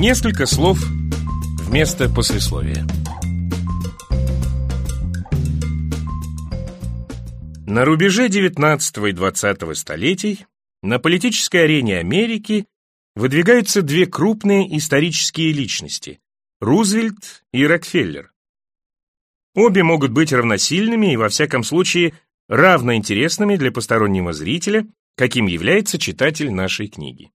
Несколько слов вместо послесловия. На рубеже XIX и XX столетий на политической арене Америки выдвигаются две крупные исторические личности – Рузвельт и Рокфеллер. Обе могут быть равносильными и, во всяком случае, равноинтересными для постороннего зрителя, каким является читатель нашей книги.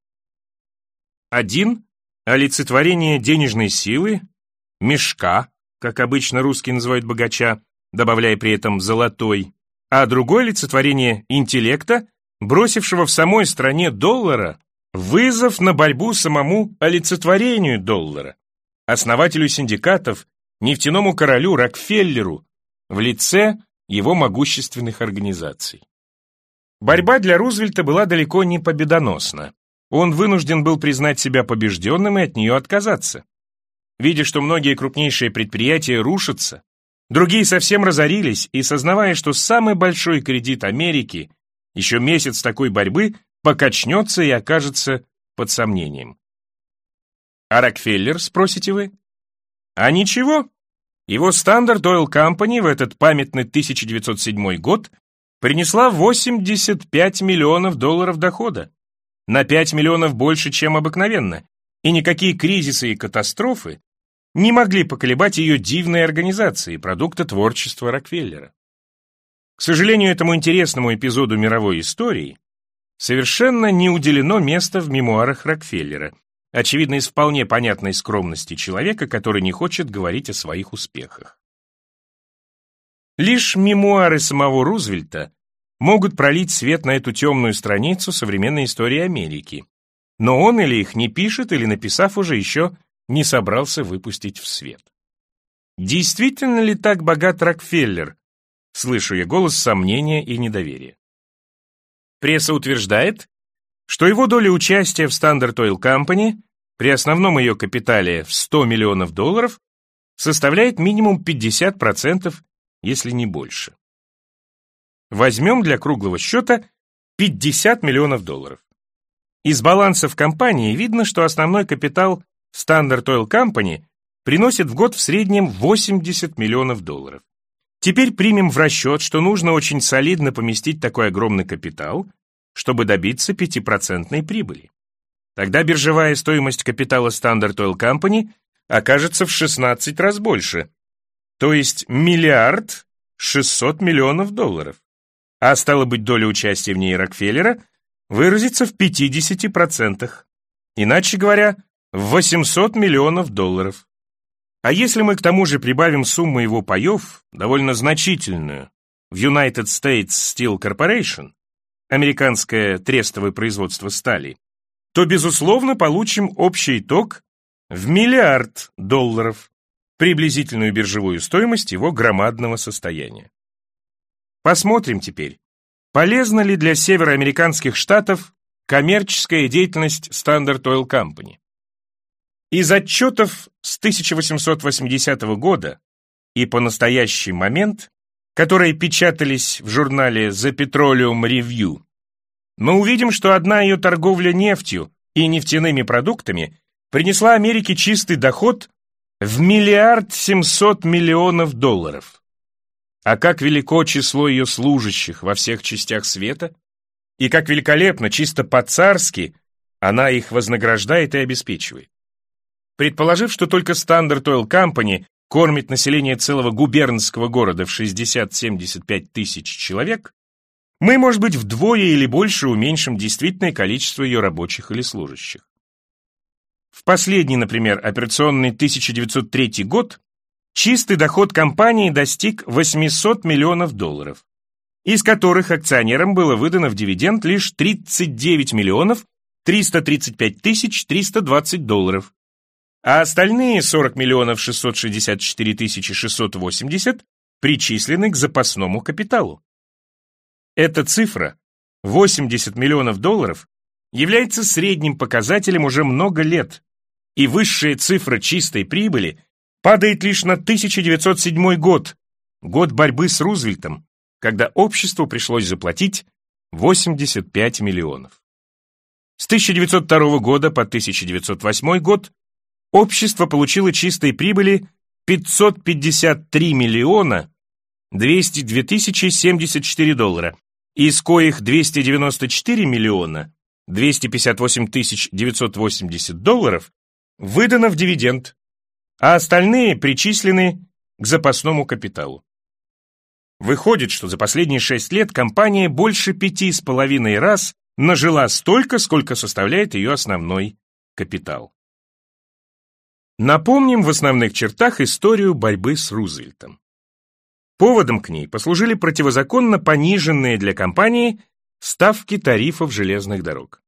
Один – олицетворение денежной силы, мешка, как обычно русские называют богача, добавляя при этом «золотой», а другое – олицетворение интеллекта, бросившего в самой стране доллара вызов на борьбу самому олицетворению доллара, основателю синдикатов, нефтяному королю Рокфеллеру в лице его могущественных организаций. Борьба для Рузвельта была далеко не победоносна. Он вынужден был признать себя побежденным и от нее отказаться. Видя, что многие крупнейшие предприятия рушатся, другие совсем разорились, и сознавая, что самый большой кредит Америки, еще месяц такой борьбы, покачнется и окажется под сомнением. А Рокфеллер, спросите вы? А ничего. Его Standard Oil Company в этот памятный 1907 год принесла 85 миллионов долларов дохода. На 5 миллионов больше, чем обыкновенно. И никакие кризисы и катастрофы не могли поколебать ее дивной организации, продукта творчества Рокфеллера. К сожалению, этому интересному эпизоду мировой истории совершенно не уделено места в мемуарах Рокфеллера, очевидно, из вполне понятной скромности человека, который не хочет говорить о своих успехах. Лишь мемуары самого Рузвельта могут пролить свет на эту темную страницу современной истории Америки, но он или их не пишет, или, написав уже, еще не собрался выпустить в свет. Действительно ли так богат Рокфеллер? Слышу я голос сомнения и недоверия. Пресса утверждает, что его доля участия в Standard Oil Company при основном ее капитале в 100 миллионов долларов составляет минимум 50%, если не больше. Возьмем для круглого счета 50 миллионов долларов. Из балансов компании видно, что основной капитал Standard Oil Company приносит в год в среднем 80 миллионов долларов. Теперь примем в расчет, что нужно очень солидно поместить такой огромный капитал, чтобы добиться 5% прибыли. Тогда биржевая стоимость капитала Standard Oil Company окажется в 16 раз больше, то есть миллиард 600 миллионов долларов. А стало быть, доля участия в ней Рокфеллера выразится в 50%. Иначе говоря, в 800 миллионов долларов. А если мы к тому же прибавим сумму его паев, довольно значительную, в United States Steel Corporation, американское трестовое производство стали, то, безусловно, получим общий итог в миллиард долларов, приблизительную биржевую стоимость его громадного состояния. Посмотрим теперь, полезна ли для североамериканских штатов коммерческая деятельность Standard Oil Company. Из отчетов с 1880 года и по настоящий момент, которые печатались в журнале The Petroleum Review, мы увидим, что одна ее торговля нефтью и нефтяными продуктами принесла Америке чистый доход в миллиард семьсот миллионов долларов. А как велико число ее служащих во всех частях света, и как великолепно, чисто по-царски, она их вознаграждает и обеспечивает. Предположив, что только Standard Oil Company кормит население целого губернского города в 60-75 тысяч человек, мы, может быть, вдвое или больше уменьшим действительное количество ее рабочих или служащих. В последний, например, операционный 1903 год чистый доход компании достиг 800 миллионов долларов, из которых акционерам было выдано в дивиденд лишь 39 миллионов 335 тысяч 320 долларов, а остальные 40 миллионов 664 тысячи 680 причислены к запасному капиталу. Эта цифра, 80 миллионов долларов, является средним показателем уже много лет, и высшая цифра чистой прибыли падает лишь на 1907 год, год борьбы с Рузвельтом, когда обществу пришлось заплатить 85 миллионов. С 1902 года по 1908 год общество получило чистой прибыли 553 миллиона 202 тысячи 74 доллара, из коих 294 миллиона 258 тысяч 980 долларов выдано в дивиденд, а остальные причислены к запасному капиталу. Выходит, что за последние шесть лет компания больше пяти с половиной раз нажила столько, сколько составляет ее основной капитал. Напомним в основных чертах историю борьбы с Рузвельтом. Поводом к ней послужили противозаконно пониженные для компании ставки тарифов железных дорог.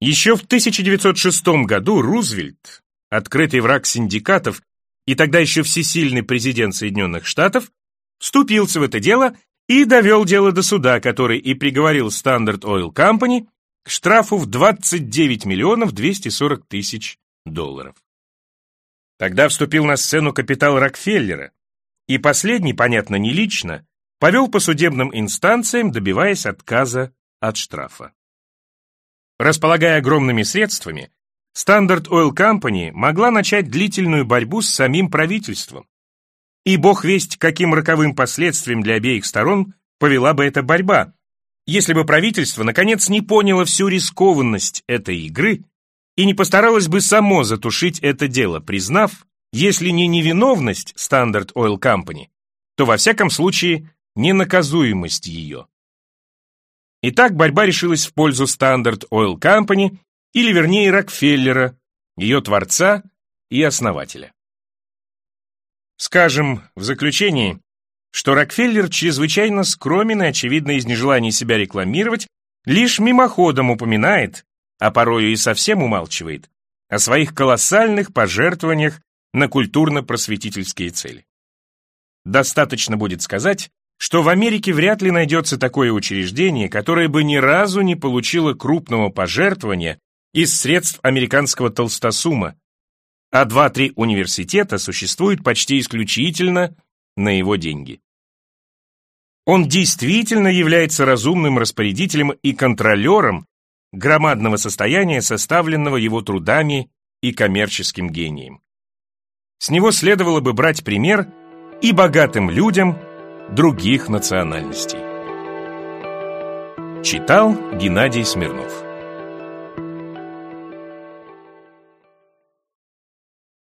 Еще в 1906 году Рузвельт, открытый враг синдикатов и тогда еще всесильный президент Соединенных Штатов, вступился в это дело и довел дело до суда, который и приговорил Standard Oil Company к штрафу в 29 миллионов 240 тысяч долларов. Тогда вступил на сцену капитал Рокфеллера, и последний, понятно, не лично, повел по судебным инстанциям, добиваясь отказа от штрафа. Располагая огромными средствами, Standard Oil Company могла начать длительную борьбу с самим правительством. И бог весть, каким роковым последствиям для обеих сторон повела бы эта борьба, если бы правительство наконец не поняло всю рискованность этой игры и не постаралось бы само затушить это дело, признав, если не невиновность Standard Oil Company, то во всяком случае ненаказуемость ее. Итак, борьба решилась в пользу Standard Oil Company, или вернее Рокфеллера, ее творца и основателя. Скажем в заключении, что Рокфеллер чрезвычайно скромен и, очевидно, из нежелания себя рекламировать, лишь мимоходом упоминает, а порою и совсем умалчивает, о своих колоссальных пожертвованиях на культурно-просветительские цели. Достаточно будет сказать, что в Америке вряд ли найдется такое учреждение, которое бы ни разу не получило крупного пожертвования из средств американского толстосума, а два-три университета существуют почти исключительно на его деньги. Он действительно является разумным распорядителем и контролером громадного состояния, составленного его трудами и коммерческим гением. С него следовало бы брать пример и богатым людям – других национальностей. Читал Геннадий Смирнов